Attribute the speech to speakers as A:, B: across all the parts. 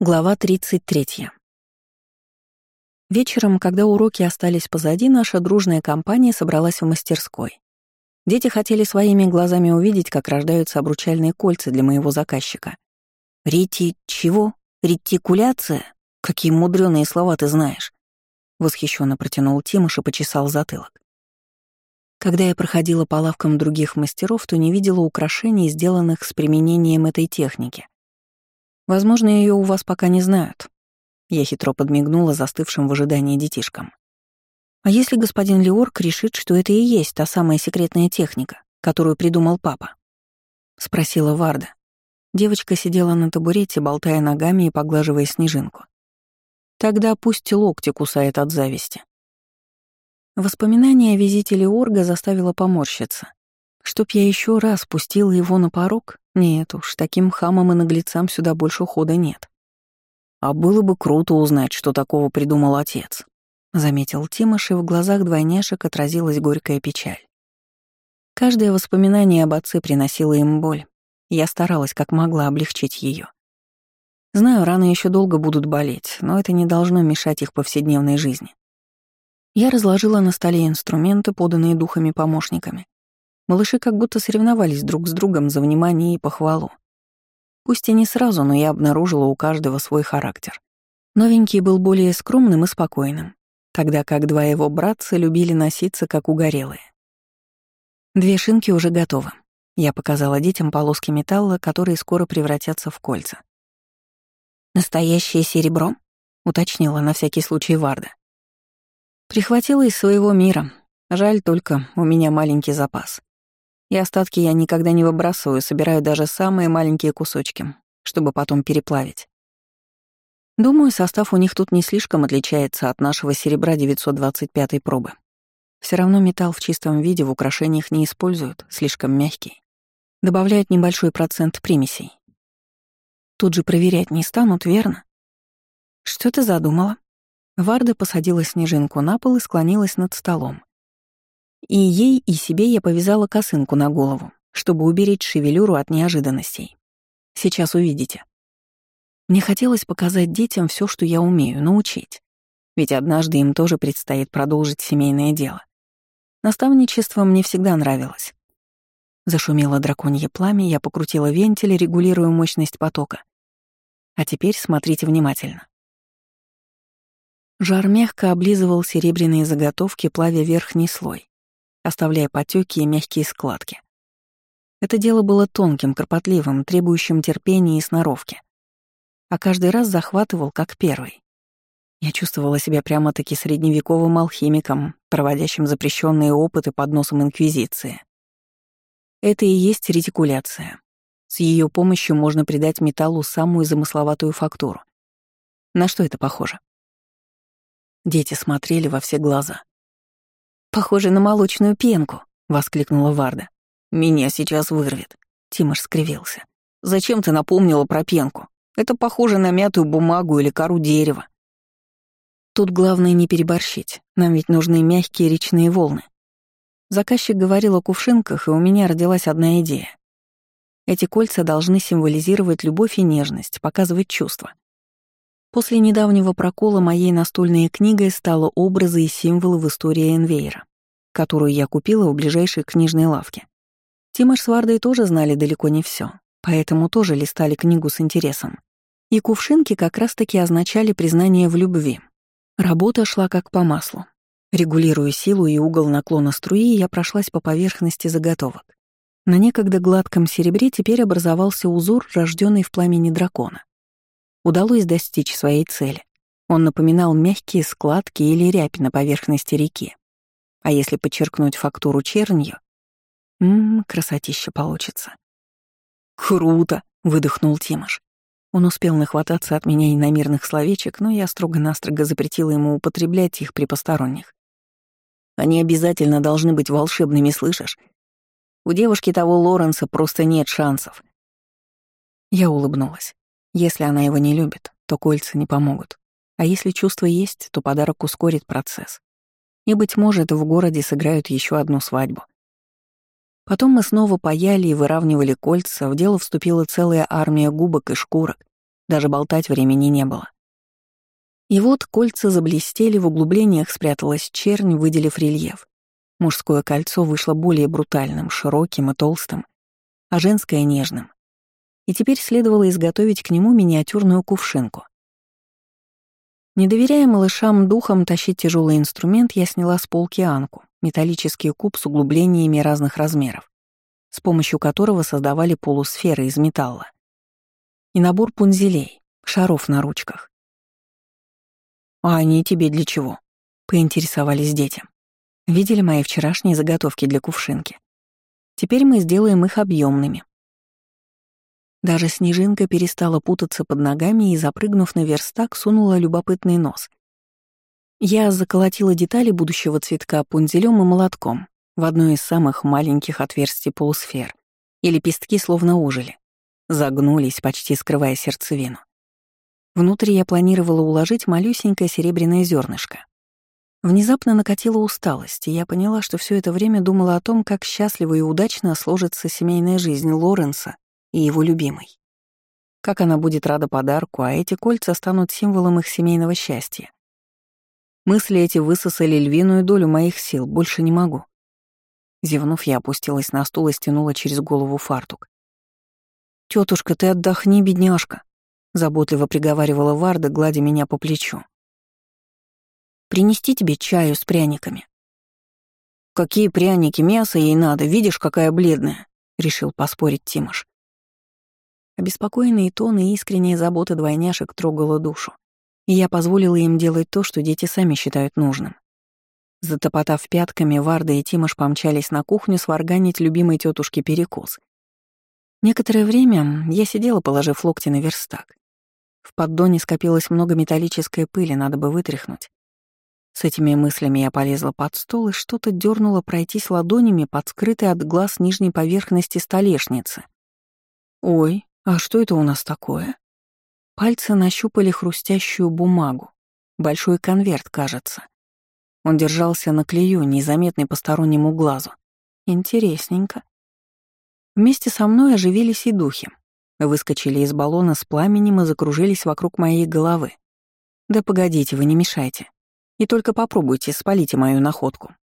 A: Глава 33. Вечером, когда уроки остались позади, наша дружная компания собралась в мастерской. Дети хотели своими глазами увидеть, как рождаются обручальные кольца для моего заказчика. «Рити... чего? Ретикуляция? Какие мудреные слова ты знаешь?» Восхищенно протянул Тимош и почесал затылок. Когда я проходила по лавкам других мастеров, то не видела украшений, сделанных с применением этой техники. Возможно, ее у вас пока не знают. Я хитро подмигнула застывшим в ожидании детишкам. А если господин Леорк решит, что это и есть та самая секретная техника, которую придумал папа? Спросила Варда. Девочка сидела на табурете, болтая ногами и поглаживая снежинку. Тогда пусть локти кусает от зависти. Воспоминание о визите Леорга заставило поморщиться. Чтоб я еще раз пустила его на порог? Нет уж, таким хамам и наглецам сюда больше хода нет. А было бы круто узнать, что такого придумал отец, заметил Тимош, и в глазах двойняшек отразилась горькая печаль. Каждое воспоминание об отце приносило им боль. Я старалась как могла облегчить ее. Знаю, раны еще долго будут болеть, но это не должно мешать их повседневной жизни. Я разложила на столе инструменты, поданные духами-помощниками, Малыши как будто соревновались друг с другом за внимание и похвалу. Пусть и не сразу, но я обнаружила у каждого свой характер. Новенький был более скромным и спокойным, тогда как два его братца любили носиться как угорелые. Две шинки уже готовы. Я показала детям полоски металла, которые скоро превратятся в кольца. «Настоящее серебро?» — уточнила на всякий случай Варда. Прихватила из своего мира. Жаль только, у меня маленький запас. И остатки я никогда не выбрасываю, собираю даже самые маленькие кусочки, чтобы потом переплавить. Думаю, состав у них тут не слишком отличается от нашего серебра 925 пробы. Все равно металл в чистом виде в украшениях не используют, слишком мягкий. Добавляют небольшой процент примесей. Тут же проверять не станут, верно? Что ты задумала? Варда посадила снежинку на пол и склонилась над столом. И ей, и себе я повязала косынку на голову, чтобы уберечь шевелюру от неожиданностей. Сейчас увидите. Мне хотелось показать детям все, что я умею, научить. Ведь однажды им тоже предстоит продолжить семейное дело. Наставничество мне всегда нравилось. Зашумело драконье пламя, я покрутила вентиль, регулируя мощность потока. А теперь смотрите внимательно. Жар мягко облизывал серебряные заготовки, плавя верхний слой оставляя потеки и мягкие складки. Это дело было тонким, кропотливым, требующим терпения и сноровки. А каждый раз захватывал, как первый. Я чувствовала себя прямо-таки средневековым алхимиком, проводящим запрещенные опыты под носом Инквизиции. Это и есть ретикуляция. С ее помощью можно придать металлу самую замысловатую фактуру. На что это похоже? Дети смотрели во все глаза. «Похоже на молочную пенку», — воскликнула Варда. «Меня сейчас вырвет», — Тимош скривился. «Зачем ты напомнила про пенку? Это похоже на мятую бумагу или кору дерева». Тут главное не переборщить, нам ведь нужны мягкие речные волны. Заказчик говорил о кувшинках, и у меня родилась одна идея. Эти кольца должны символизировать любовь и нежность, показывать чувства. После недавнего прокола моей настольной книгой стало образы и символы в истории Энвейра, которую я купила в ближайшей книжной лавке. Тимош с Вардой тоже знали далеко не все, поэтому тоже листали книгу с интересом. И кувшинки как раз-таки означали признание в любви. Работа шла как по маслу. Регулируя силу и угол наклона струи, я прошлась по поверхности заготовок. На некогда гладком серебре теперь образовался узор, рожденный в пламени дракона удалось достичь своей цели. Он напоминал мягкие складки или рябь на поверхности реки. А если подчеркнуть фактуру чернью, ммм, красотища получится. «Круто!» — выдохнул Тимош. Он успел нахвататься от меня иномирных словечек, но я строго-настрого запретила ему употреблять их при посторонних. Они обязательно должны быть волшебными, слышишь? У девушки того Лоренса просто нет шансов. Я улыбнулась. Если она его не любит, то кольца не помогут. А если чувства есть, то подарок ускорит процесс. И, быть может, в городе сыграют еще одну свадьбу. Потом мы снова паяли и выравнивали кольца, в дело вступила целая армия губок и шкурок, Даже болтать времени не было. И вот кольца заблестели, в углублениях спряталась чернь, выделив рельеф. Мужское кольцо вышло более брутальным, широким и толстым, а женское — нежным. И теперь следовало изготовить к нему миниатюрную кувшинку. Не доверяя малышам духом тащить тяжелый инструмент, я сняла с полки анку, металлический куб с углублениями разных размеров, с помощью которого создавали полусферы из металла. И набор пунзелей, шаров на ручках. «А они тебе для чего?» — поинтересовались дети. Видели мои вчерашние заготовки для кувшинки. Теперь мы сделаем их объемными. Даже снежинка перестала путаться под ногами и, запрыгнув на верстак, сунула любопытный нос. Я заколотила детали будущего цветка пунзелем и молотком в одно из самых маленьких отверстий полусфер, и лепестки словно ожили, загнулись, почти скрывая сердцевину. Внутри я планировала уложить малюсенькое серебряное зернышко. Внезапно накатила усталость, и я поняла, что все это время думала о том, как счастливо и удачно сложится семейная жизнь Лоренса и его любимой. Как она будет рада подарку, а эти кольца станут символом их семейного счастья. Мысли эти высосали львиную долю моих сил, больше не могу. Зевнув, я опустилась на стул и стянула через голову фартук. Тетушка, ты отдохни, бедняжка», заботливо приговаривала Варда, гладя меня по плечу. «Принести тебе чаю с пряниками?» «Какие пряники? Мясо ей надо, видишь, какая бледная», — решил поспорить Тимош. Обеспокоенные тоны и искренняя забота двойняшек трогала душу, и я позволила им делать то, что дети сами считают нужным. Затопотав пятками, Варда и Тимош помчались на кухню сварганить любимой тетушке перекус. Некоторое время я сидела, положив локти на верстак. В поддоне скопилось много металлической пыли, надо бы вытряхнуть. С этими мыслями я полезла под стол и что-то дернула пройтись ладонями под скрытой от глаз нижней поверхности столешницы. Ой, а что это у нас такое? Пальцы нащупали хрустящую бумагу. Большой конверт, кажется. Он держался на клею, незаметный постороннему глазу. Интересненько. Вместе со мной оживились и духи. Выскочили из баллона с пламенем и закружились вокруг моей головы. «Да погодите, вы не мешайте. И только попробуйте, спалите мою находку».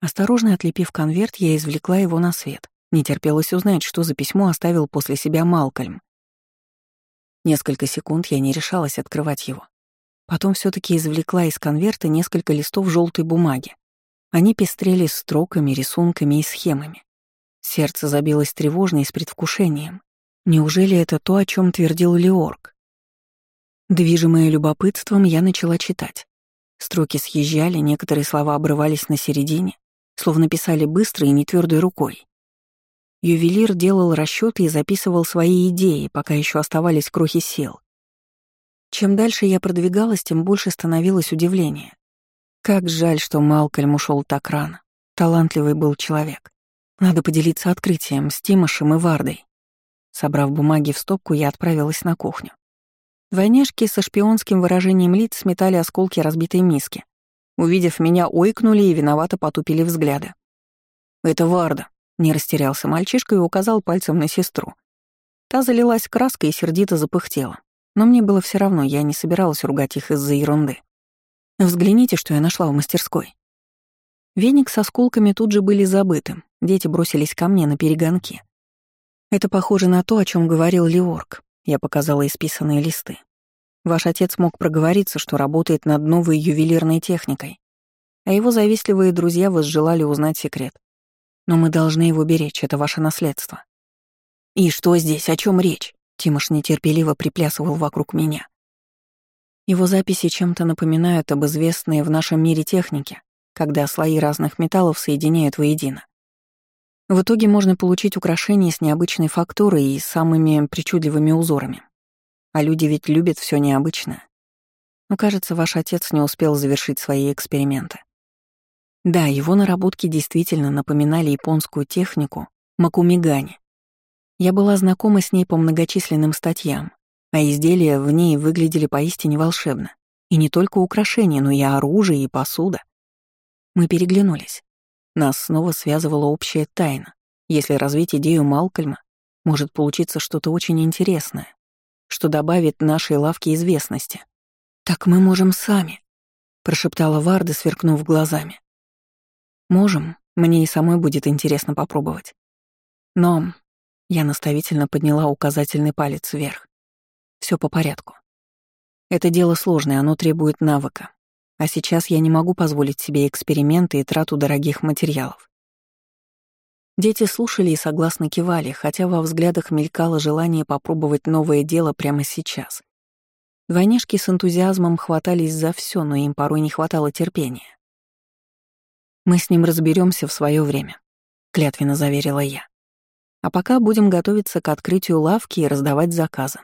A: Осторожно отлепив конверт, я извлекла его на свет. Не терпелось узнать, что за письмо оставил после себя Малкольм. Несколько секунд я не решалась открывать его. Потом все таки извлекла из конверта несколько листов желтой бумаги. Они пестрели строками, рисунками и схемами. Сердце забилось тревожно и с предвкушением. Неужели это то, о чем твердил Леорг? Движимая любопытством, я начала читать. Строки съезжали, некоторые слова обрывались на середине, словно писали быстро и нетвердой рукой. Ювелир делал расчеты и записывал свои идеи, пока еще оставались крохи сил. Чем дальше я продвигалась, тем больше становилось удивление. Как жаль, что Малкольм ушел так рано. Талантливый был человек. Надо поделиться открытием с Тимошем и Вардой. Собрав бумаги в стопку, я отправилась на кухню. Двойняшки со шпионским выражением лиц сметали осколки разбитой миски. Увидев меня, ойкнули и виновато потупили взгляды. «Это Варда», — не растерялся мальчишка и указал пальцем на сестру. Та залилась краской и сердито запыхтела. Но мне было все равно, я не собиралась ругать их из-за ерунды. Взгляните, что я нашла в мастерской. Веник со осколками тут же были забыты, дети бросились ко мне на перегонки. Это похоже на то, о чем говорил Леорг. Я показала исписанные листы. Ваш отец мог проговориться, что работает над новой ювелирной техникой, а его завистливые друзья возжелали узнать секрет. Но мы должны его беречь, это ваше наследство. И что здесь, о чем речь? Тимош нетерпеливо приплясывал вокруг меня. Его записи чем-то напоминают об известной в нашем мире технике, когда слои разных металлов соединяют воедино. В итоге можно получить украшения с необычной фактурой и самыми причудливыми узорами. А люди ведь любят все необычное. Но, кажется, ваш отец не успел завершить свои эксперименты. Да, его наработки действительно напоминали японскую технику макумигани. Я была знакома с ней по многочисленным статьям, а изделия в ней выглядели поистине волшебно. И не только украшения, но и оружие, и посуда. Мы переглянулись. Нас снова связывала общая тайна. Если развить идею Малкольма, может получиться что-то очень интересное. что добавит нашей лавке известности. «Так мы можем сами», — прошептала Варда, сверкнув глазами. «Можем, мне и самой будет интересно попробовать. Но...» — я наставительно подняла указательный палец вверх. Все по порядку. Это дело сложное, оно требует навыка. А сейчас я не могу позволить себе эксперименты и трату дорогих материалов. Дети слушали и согласно кивали, хотя во взглядах мелькало желание попробовать новое дело прямо сейчас. Двойняшки с энтузиазмом хватались за все, но им порой не хватало терпения. «Мы с ним разберемся в свое время», — клятвенно заверила я. «А пока будем готовиться к открытию лавки и раздавать заказы.